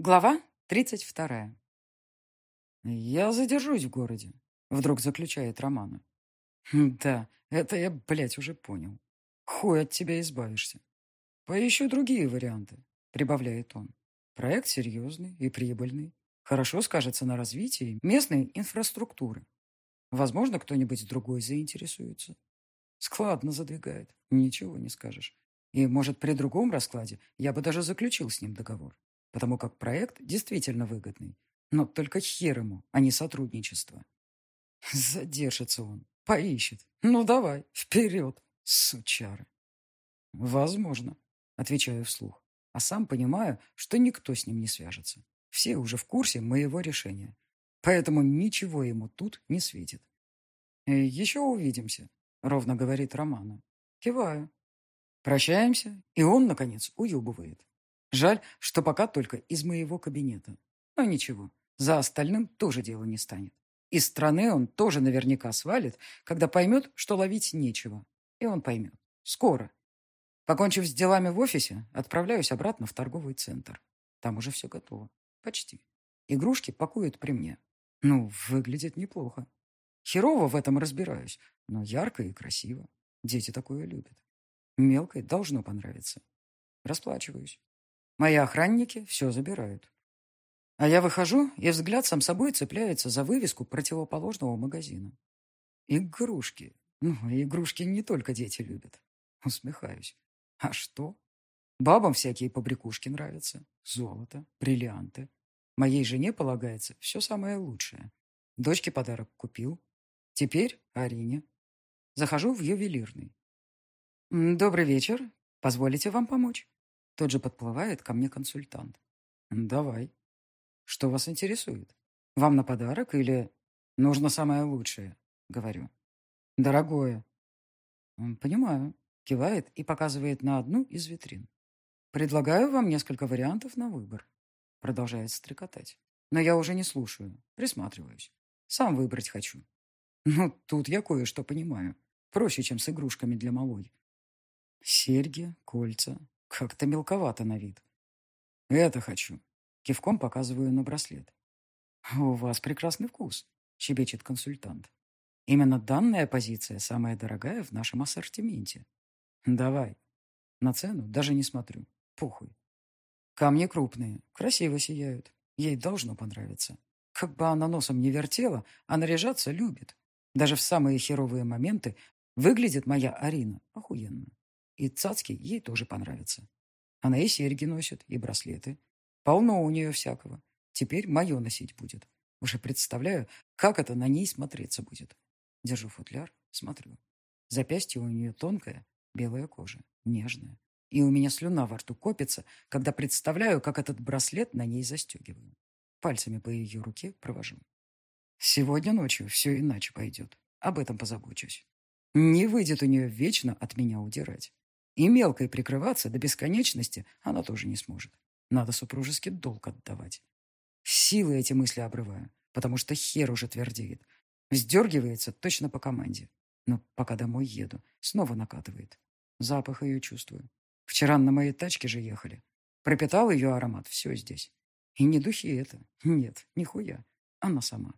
Глава тридцать вторая. «Я задержусь в городе», — вдруг заключает Романа. «Хм, «Да, это я, блядь, уже понял. Хуй от тебя избавишься. Поищу другие варианты», — прибавляет он. «Проект серьезный и прибыльный. Хорошо скажется на развитии местной инфраструктуры. Возможно, кто-нибудь другой заинтересуется. Складно задвигает, ничего не скажешь. И, может, при другом раскладе я бы даже заключил с ним договор потому как проект действительно выгодный. Но только хер ему, а не сотрудничество. Задержится он, поищет. Ну давай, вперед, сучары. Возможно, отвечаю вслух, а сам понимаю, что никто с ним не свяжется. Все уже в курсе моего решения, поэтому ничего ему тут не светит. «Еще увидимся», — ровно говорит Романа. Киваю. Прощаемся, и он, наконец, уебывает. Жаль, что пока только из моего кабинета. Но ничего, за остальным тоже дело не станет. Из страны он тоже наверняка свалит, когда поймет, что ловить нечего. И он поймет. Скоро. Покончив с делами в офисе, отправляюсь обратно в торговый центр. Там уже все готово. Почти. Игрушки пакуют при мне. Ну, выглядит неплохо. Херово в этом разбираюсь, но ярко и красиво. Дети такое любят. Мелкой должно понравиться. Расплачиваюсь. Мои охранники все забирают. А я выхожу, и взгляд сам собой цепляется за вывеску противоположного магазина. Игрушки. Ну, игрушки не только дети любят. Усмехаюсь. А что? Бабам всякие побрякушки нравятся. Золото, бриллианты. Моей жене полагается все самое лучшее. Дочке подарок купил. Теперь Арине. Захожу в ювелирный. «Добрый вечер. Позволите вам помочь?» Тот же подплывает ко мне консультант. «Давай. Что вас интересует? Вам на подарок или...» «Нужно самое лучшее», — говорю. «Дорогое». «Понимаю», — кивает и показывает на одну из витрин. «Предлагаю вам несколько вариантов на выбор», — продолжает стрекотать. «Но я уже не слушаю, присматриваюсь. Сам выбрать хочу. Ну, тут я кое-что понимаю. Проще, чем с игрушками для малой. Серьги, кольца, как-то мелковато на вид. Это хочу. Кивком показываю на браслет. У вас прекрасный вкус, щебечет консультант. Именно данная позиция самая дорогая в нашем ассортименте. Давай. На цену даже не смотрю. Похуй. Камни крупные, красиво сияют. Ей должно понравиться. Как бы она носом не вертела, а наряжаться любит. Даже в самые херовые моменты выглядит моя Арина охуенно. И цацки ей тоже понравятся. Она и серьги носит, и браслеты. Полно у нее всякого. Теперь мое носить будет. Уже представляю, как это на ней смотреться будет. Держу футляр, смотрю. Запястье у нее тонкое, белая кожа, нежная. И у меня слюна во рту копится, когда представляю, как этот браслет на ней застегиваю. Пальцами по ее руке провожу. Сегодня ночью все иначе пойдет. Об этом позабочусь. Не выйдет у нее вечно от меня удирать. И мелкой прикрываться до бесконечности она тоже не сможет. Надо супружеский долг отдавать. Силы эти мысли обрываю, потому что хер уже твердеет. Вздергивается точно по команде. Но пока домой еду, снова накатывает. Запах ее чувствую. Вчера на моей тачке же ехали. Пропитал ее аромат, все здесь. И не духи это. Нет, нихуя. Она сама.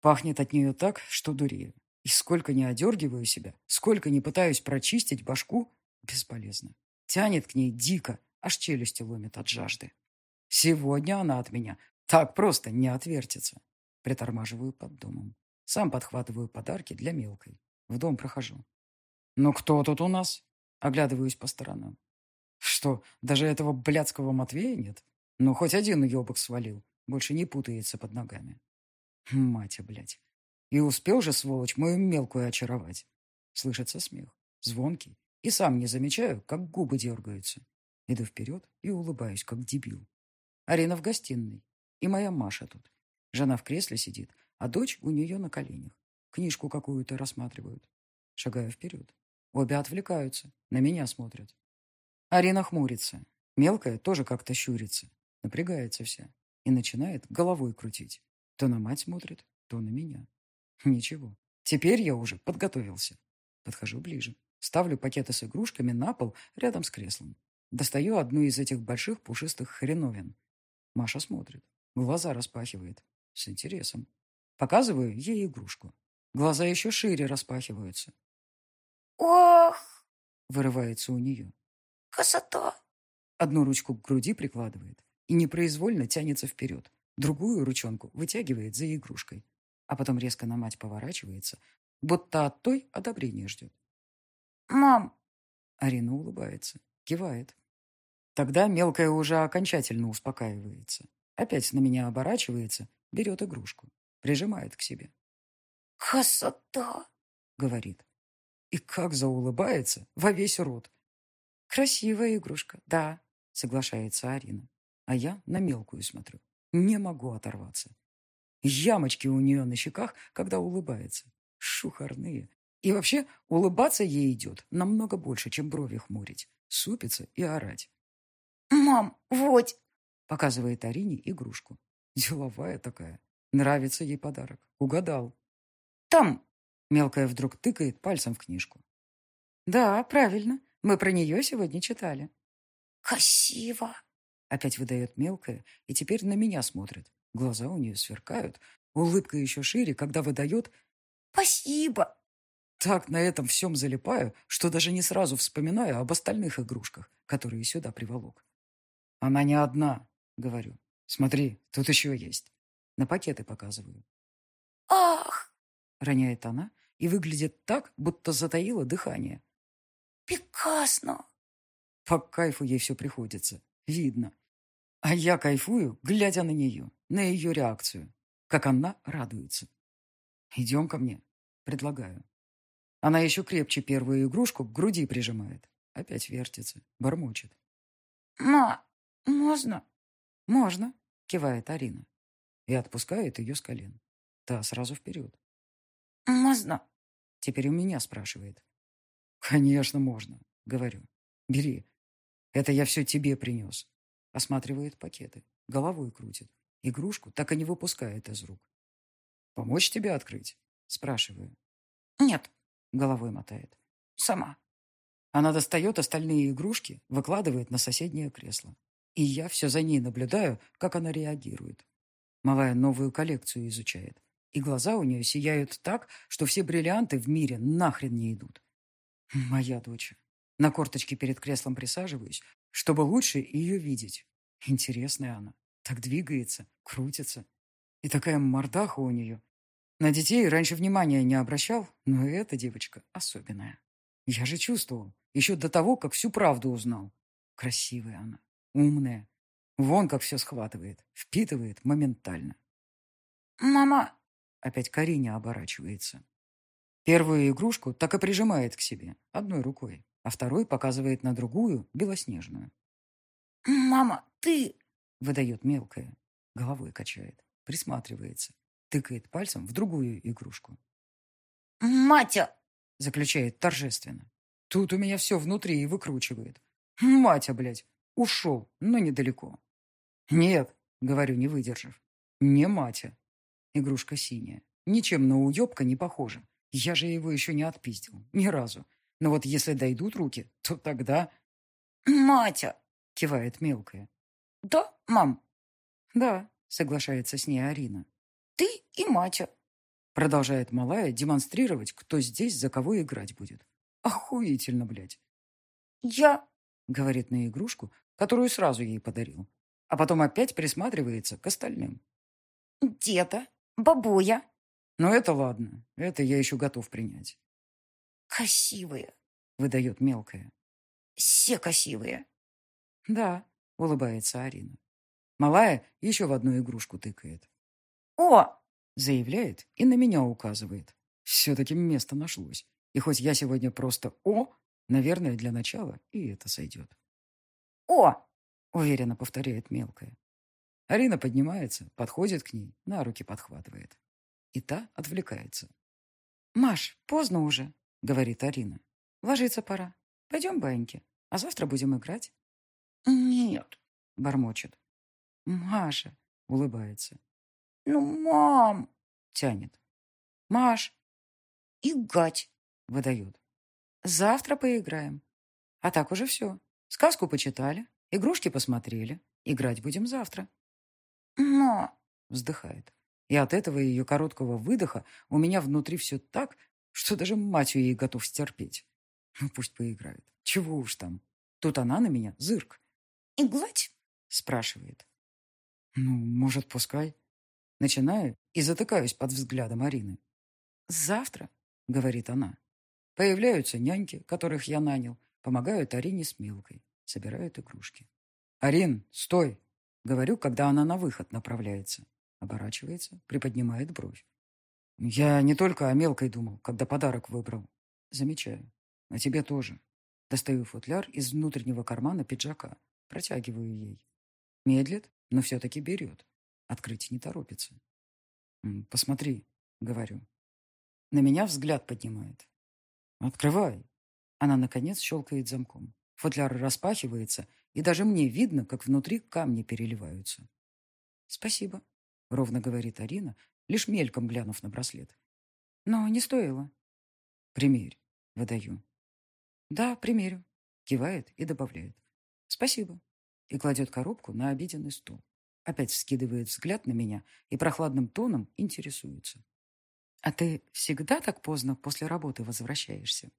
Пахнет от нее так, что дурею. И сколько не одергиваю себя, сколько не пытаюсь прочистить башку, Бесполезно. Тянет к ней дико, аж челюсти ломит от жажды. Сегодня она от меня так просто не отвертится. Притормаживаю под домом. Сам подхватываю подарки для мелкой. В дом прохожу. «Ну кто тут у нас?» Оглядываюсь по сторонам. «Что, даже этого блядского Матвея нет? Ну, хоть один уебок свалил. Больше не путается под ногами. Мать, блядь. И успел же, сволочь, мою мелкую очаровать. Слышится смех. Звонкий, и сам не замечаю, как губы дергаются. Иду вперед и улыбаюсь, как дебил. Арина в гостиной. И моя Маша тут. Жена в кресле сидит, а дочь у нее на коленях. Книжку какую-то рассматривают. Шагаю вперед. Обе отвлекаются, на меня смотрят. Арина хмурится. Мелкая тоже как-то щурится. Напрягается вся. И начинает головой крутить. То на мать смотрит, то на меня. Ничего. Теперь я уже подготовился. Подхожу ближе. Ставлю пакеты с игрушками на пол рядом с креслом. Достаю одну из этих больших пушистых хреновин. Маша смотрит. Глаза распахивает. С интересом. Показываю ей игрушку. Глаза еще шире распахиваются. «Ох!» — вырывается у нее. «Красота!» Одну ручку к груди прикладывает и непроизвольно тянется вперед. Другую ручонку вытягивает за игрушкой. А потом резко на мать поворачивается, будто от той одобрения ждет. «Мам!» Арина улыбается, кивает. Тогда мелкая уже окончательно успокаивается. Опять на меня оборачивается, берет игрушку, прижимает к себе. «Красота!» — говорит. И как заулыбается во весь рот. «Красивая игрушка, да», — соглашается Арина. А я на мелкую смотрю. Не могу оторваться. Ямочки у нее на щеках, когда улыбается. Шухарные. И вообще, улыбаться ей идет намного больше, чем брови хмурить, супиться и орать. «Мам, вот!» — показывает Арине игрушку. Деловая такая. Нравится ей подарок. Угадал. «Там!» — мелкая вдруг тыкает пальцем в книжку. «Да, правильно. Мы про нее сегодня читали». «Красиво!» — опять выдает мелкая и теперь на меня смотрит. Глаза у нее сверкают. Улыбка еще шире, когда выдает «Спасибо!» Так на этом всем залипаю, что даже не сразу вспоминаю об остальных игрушках, которые сюда приволок. «Она не одна», — говорю. «Смотри, тут еще есть». На пакеты показываю. «Ах!» — роняет она и выглядит так, будто затаила дыхание. «Прекрасно!» По кайфу ей все приходится. Видно. А я кайфую, глядя на нее, на ее реакцию. Как она радуется. «Идем ко мне», — предлагаю. Она еще крепче первую игрушку к груди прижимает. Опять вертится, бормочет. «Ма, можно?» «Можно», — кивает Арина. И отпускает ее с колен. Та сразу вперед. «Можно?» Теперь у меня спрашивает. «Конечно, можно», — говорю. «Бери. Это я все тебе принес». Осматривает пакеты, головой крутит. Игрушку так и не выпускает из рук. «Помочь тебе открыть?» — спрашиваю. «Нет», — головой мотает. «Сама». Она достает остальные игрушки, выкладывает на соседнее кресло. И я все за ней наблюдаю, как она реагирует. Малая новую коллекцию изучает. И глаза у нее сияют так, что все бриллианты в мире нахрен не идут. Моя дочь. На корточке перед креслом присаживаюсь, чтобы лучше ее видеть. Интересная она. Так двигается, крутится. И такая мордаха у нее. На детей раньше внимания не обращал, но эта девочка особенная. Я же чувствовал, еще до того, как всю правду узнал. Красивая она, умная. Вон как все схватывает, впитывает моментально. «Мама!» Опять Карине оборачивается. Первую игрушку так и прижимает к себе, одной рукой, а второй показывает на другую, белоснежную. «Мама, ты...» — выдает мелкая. Головой качает, присматривается, тыкает пальцем в другую игрушку. «Матя!» — заключает торжественно. Тут у меня все внутри и выкручивает. Матя, блядь, ушел, но недалеко. Нет, говорю, не выдержав. Не Матя. Игрушка синяя. Ничем на уебка не похожа. Я же его еще не отпиздил. Ни разу. Но вот если дойдут руки, то тогда... «Матя!» — кивает мелкая. «Да, мам?» «Да», — соглашается с ней Арина. «Ты и Матя». Продолжает малая демонстрировать, кто здесь за кого играть будет. Охуительно, блядь. «Я...» — говорит на игрушку, которую сразу ей подарил. А потом опять присматривается к остальным. «Деда, бабуя». Но это ладно, это я еще готов принять. «Красивые», — выдает мелкая. «Все красивые». «Да», — улыбается Арина. Малая еще в одну игрушку тыкает. «О!» — заявляет и на меня указывает. Все-таки место нашлось. И хоть я сегодня просто «о», наверное, для начала и это сойдет. «О!» — уверенно повторяет мелкая. Арина поднимается, подходит к ней, на руки подхватывает. И та отвлекается. «Маш, поздно уже», — говорит Арина. «Ложиться пора. Пойдем, баиньки, а завтра будем играть». «Нет», — бормочет. «Маша», — улыбается. «Ну, мам!» — тянет. «Маш!» «Игать!» — выдает. «Завтра поиграем. А так уже все. Сказку почитали, игрушки посмотрели. Играть будем завтра». Но... Вздыхает. И от этого ее короткого выдоха у меня внутри все так, что даже мать ей готов стерпеть. Ну, пусть поиграет. Чего уж там. Тут она на меня зырк. И гладь? Спрашивает. Ну, может, пускай. Начинаю и затыкаюсь под взглядом Арины. «Завтра», — говорит она, — появляются няньки, которых я нанял, помогают Арине с Милкой, собирают игрушки. «Арин, стой!» — говорю, когда она на выход направляется. Оборачивается, приподнимает бровь. «Я не только о Мелкой думал, когда подарок выбрал. Замечаю. О тебе тоже. Достаю футляр из внутреннего кармана пиджака, протягиваю ей. Медлит, но все-таки берет. Открыть не торопится. «Посмотри», — говорю. На меня взгляд поднимает. «Открывай». Она, наконец, щелкает замком. Футляр распахивается, и даже мне видно, как внутри камни переливаются. «Спасибо», — ровно говорит Арина, лишь мельком глянув на браслет. «Но не стоило». «Примерь», — выдаю. «Да, примерю», — кивает и добавляет. «Спасибо», и кладет коробку на обеденный стол. Опять вскидывает взгляд на меня и прохладным тоном интересуется. «А ты всегда так поздно после работы возвращаешься?»